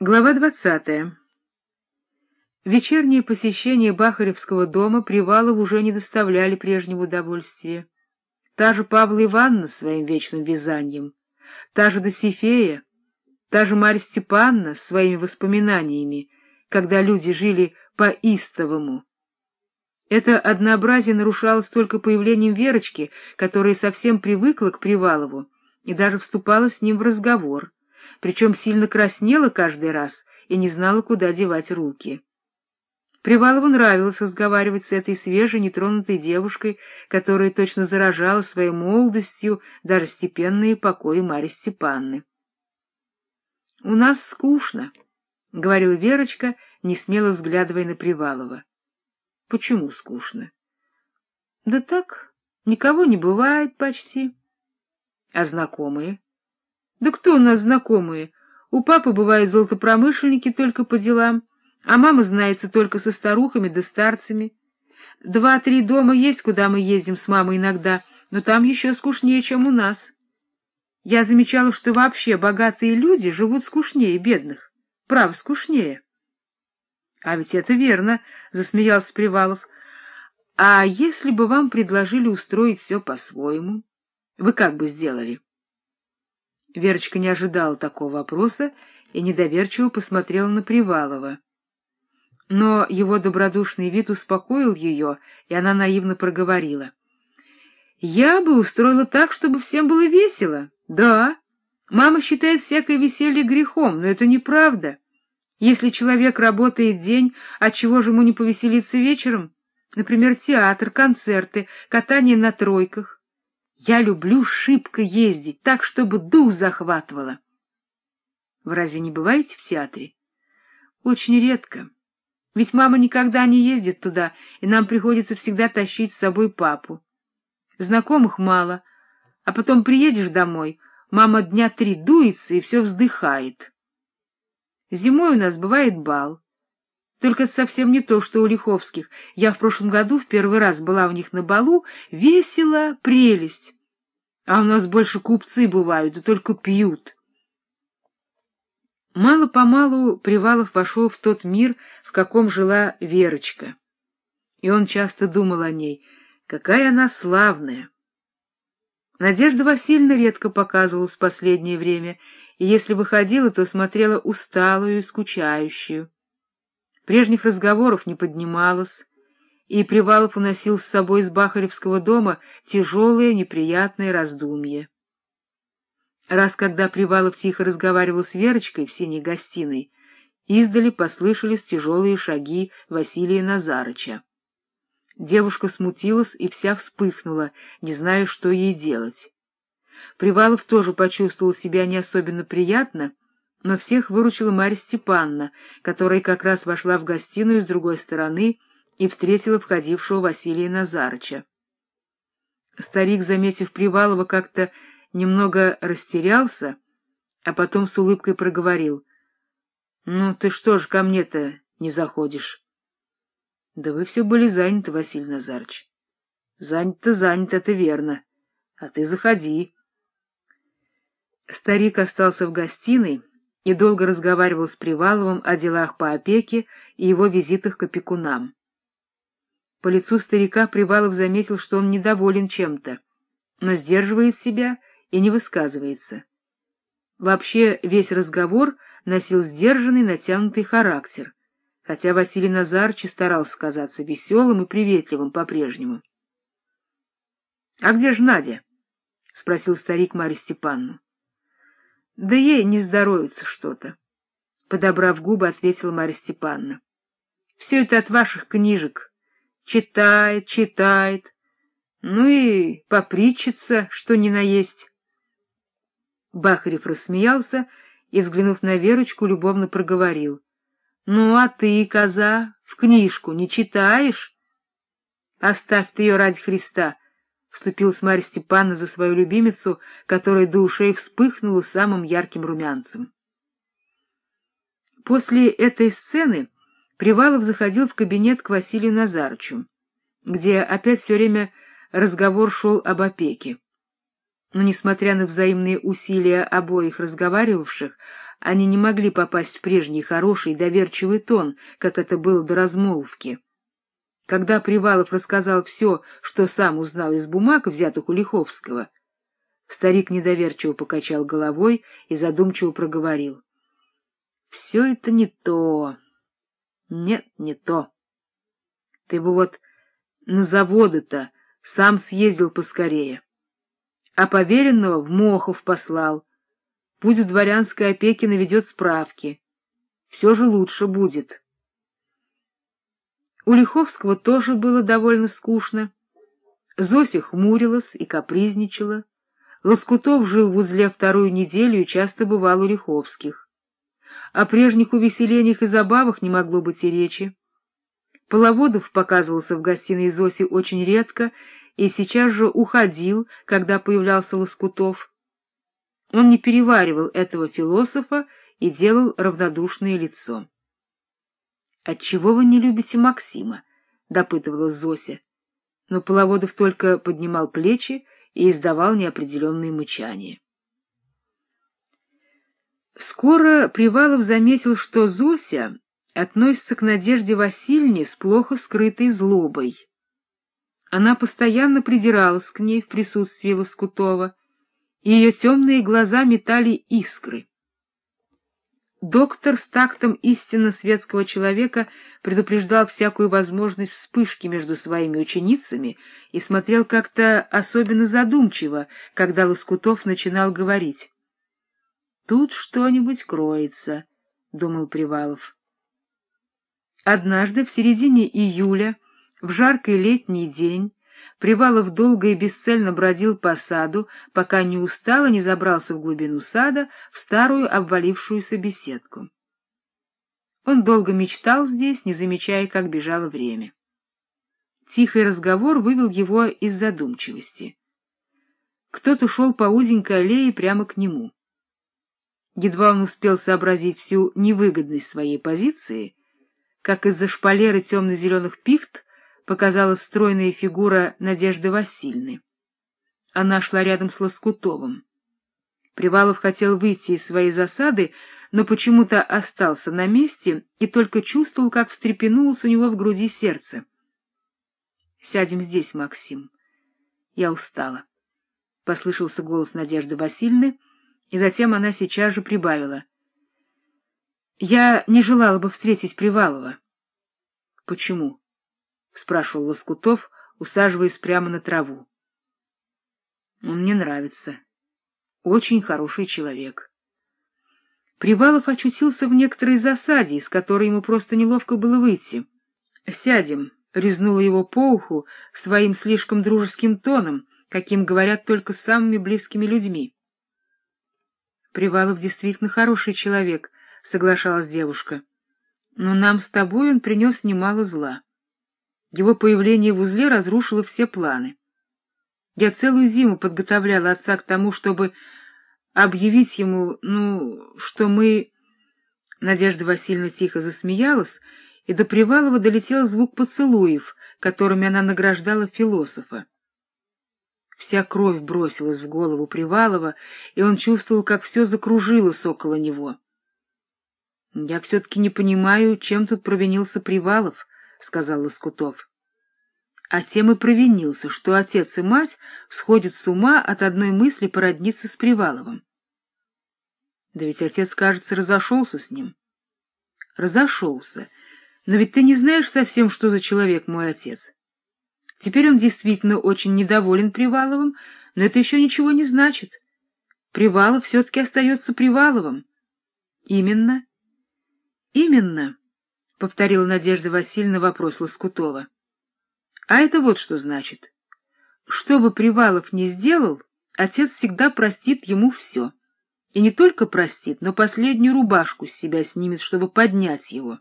Глава двадцатая. Вечерние посещения Бахаревского дома Привалов уже не доставляли прежнего удовольствия. Та же Павла Ивановна своим вечным вязанием, та же Досифея, та же Марья Степановна своими воспоминаниями, когда люди жили по-истовому. Это однообразие нарушалось только появлением Верочки, которая совсем привыкла к Привалову и даже вступала с ним в разговор причем сильно краснела каждый раз и не знала, куда девать руки. Привалову нравилось разговаривать с этой свежей, нетронутой девушкой, которая точно заражала своей молодостью даже степенные покои Марьи Степанны. — У нас скучно, — говорила Верочка, не смело взглядывая на Привалова. — Почему скучно? — Да так, никого не бывает почти. — А знакомые? Да кто у нас знакомые? У папы бывают золотопромышленники только по делам, а мама знается только со старухами да старцами. Два-три дома есть, куда мы ездим с мамой иногда, но там еще скучнее, чем у нас. Я замечала, что вообще богатые люди живут скучнее бедных. Право, скучнее. — А ведь это верно, — засмеялся Привалов. — А если бы вам предложили устроить все по-своему, вы как бы сделали? Верочка не ожидала такого вопроса и недоверчиво посмотрела на Привалова. Но его добродушный вид успокоил ее, и она наивно проговорила. — Я бы устроила так, чтобы всем было весело. Да, мама считает всякое веселье грехом, но это неправда. Если человек работает день, отчего же ему не повеселиться вечером? Например, театр, концерты, катание на тройках. Я люблю шибко ездить, так, чтобы дух захватывало. Вы разве не бываете в театре? Очень редко. Ведь мама никогда не ездит туда, и нам приходится всегда тащить с собой папу. Знакомых мало, а потом приедешь домой, мама дня три дуется и все вздыхает. Зимой у нас бывает бал. Только совсем не то, что у Лиховских. Я в прошлом году в первый раз была у них на балу. Весело, прелесть. А у нас больше купцы бывают, да только пьют. Мало-помалу Привалов вошел в тот мир, в каком жила Верочка. И он часто думал о ней, какая она славная. Надежда Васильевна редко показывалась в последнее время, и если выходила, то смотрела усталую и скучающую. Прежних разговоров не поднималось, и Привалов уносил с собой из Бахаревского дома тяжелые неприятные раздумья. Раз, когда Привалов тихо разговаривал с Верочкой в синей гостиной, издали послышались тяжелые шаги Василия Назарыча. Девушка смутилась и вся вспыхнула, не зная, что ей делать. Привалов тоже почувствовал себя не особенно приятно, но всех выручила Марья Степанна, которая как раз вошла в гостиную с другой стороны и встретила входившего Василия Назарыча. Старик, заметив Привалова, как-то немного растерялся, а потом с улыбкой проговорил. — Ну, ты что ж ко мне-то не заходишь? — Да вы все были заняты, Василий Назарыч. — Занято, занято, это верно. А ты заходи. Старик остался в гостиной и долго разговаривал с Приваловым о делах по опеке и его визитах к опекунам. По лицу старика Привалов заметил, что он недоволен чем-то, но сдерживает себя и не высказывается. Вообще весь разговор носил сдержанный, натянутый характер, хотя Василий Назарыч старался казаться веселым и приветливым по-прежнему. — А где же Надя? — спросил старик Марью Степанну. — Да ей не здоровится что-то, — подобрав губы, ответила Марья Степановна. — Все это от ваших книжек. Читает, читает. Ну и попричится, что ни наесть. Бахарев рассмеялся и, взглянув на Верочку, любовно проговорил. — Ну, а ты, коза, в книжку не читаешь? — Оставь ты ее ради Христа! — вступилась Марья Степановна за свою любимицу, которая до ушей вспыхнула самым ярким румянцем. После этой сцены Привалов заходил в кабинет к Василию Назарычу, где опять все время разговор шел об опеке. Но, несмотря на взаимные усилия обоих разговаривавших, они не могли попасть в прежний хороший доверчивый тон, как это было до размолвки. Когда Привалов рассказал все, что сам узнал из бумаг, взятых у Лиховского, старик недоверчиво покачал головой и задумчиво проговорил. — Все это не то. Нет, не то. Ты бы вот на заводы-то сам съездил поскорее. А поверенного в Мохов послал. Будет дворянской опеки наведет справки. Все же лучше будет. У Лиховского тоже было довольно скучно. Зося хмурилась и капризничала. Лоскутов жил в узле вторую неделю и часто бывал у Лиховских. О прежних увеселениях и забавах не могло быть и речи. Половодов показывался в гостиной Зоси очень редко и сейчас же уходил, когда появлялся Лоскутов. Он не переваривал этого философа и делал равнодушное лицо. — Отчего вы не любите Максима? — допытывалась Зося. Но Половодов только поднимал плечи и издавал неопределенные мычания. Скоро Привалов заметил, что Зося относится к Надежде Васильевне с плохо скрытой злобой. Она постоянно придиралась к ней в присутствии Лоскутова, и ее темные глаза метали искры. Доктор с тактом истинно светского человека предупреждал всякую возможность вспышки между своими ученицами и смотрел как-то особенно задумчиво, когда Лоскутов начинал говорить. «Тут что-нибудь кроется», — думал Привалов. Однажды в середине июля, в жаркий летний день, Привалов долго и бесцельно бродил по саду, пока не устал и не забрался в глубину сада, в старую обвалившуюся беседку. Он долго мечтал здесь, не замечая, как бежало время. Тихий разговор вывел его из задумчивости. Кто-то шел по узенькой аллее прямо к нему. Едва он успел сообразить всю невыгодность своей позиции, как из-за шпалеры темно-зеленых пихт показалась стройная фигура Надежды Васильевны. Она шла рядом с Лоскутовым. Привалов хотел выйти из своей засады, но почему-то остался на месте и только чувствовал, как встрепенулось у него в груди сердце. — Сядем здесь, Максим. Я устала. — послышался голос Надежды Васильевны, и затем она сейчас же прибавила — я не желала бы встретить Привалова. — Почему? — спрашивал Лоскутов, усаживаясь прямо на траву. — Он мне нравится. Очень хороший человек. Привалов очутился в некоторой засаде, из которой ему просто неловко было выйти. — Сядем, — резнула его по уху своим слишком дружеским тоном, каким говорят только с самыми близкими людьми. Привалов действительно хороший человек, — соглашалась девушка. «Но нам с тобой он принес немало зла. Его появление в узле разрушило все планы. Я целую зиму подготовляла отца к тому, чтобы объявить ему, ну, что мы...» Надежда Васильевна тихо засмеялась, и до Привалова долетел звук поцелуев, которыми она награждала философа. Вся кровь бросилась в голову Привалова, и он чувствовал, как все закружилось около него. — Я все-таки не понимаю, чем тут провинился Привалов, — сказал Лоскутов. — А тем и провинился, что отец и мать сходят с ума от одной мысли породниться с Приваловым. Да ведь отец, кажется, разошелся с ним. — Разошелся. Но ведь ты не знаешь совсем, что за человек мой отец. Теперь он действительно очень недоволен Приваловым, но это еще ничего не значит. Привалов все-таки остается Приваловым. — Именно. Именно, — повторила Надежда Васильевна вопрос Лоскутова. — А это вот что значит. Что бы Привалов ни сделал, отец всегда простит ему все. И не только простит, но последнюю рубашку с себя снимет, чтобы поднять его.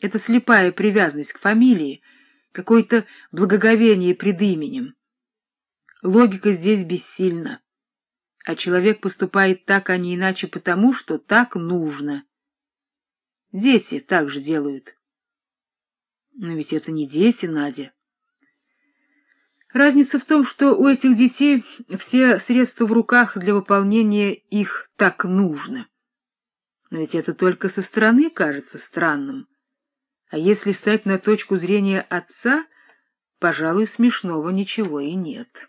Это слепая привязанность к фамилии, какое-то благоговение пред именем. Логика здесь бессильна. А человек поступает так, а не иначе потому, что так нужно. Дети так же делают. Но ведь это не дети, Надя. Разница в том, что у этих детей все средства в руках для выполнения их так нужно. Но ведь это только со стороны кажется странным. А если стать на точку зрения отца, пожалуй, смешного ничего и нет.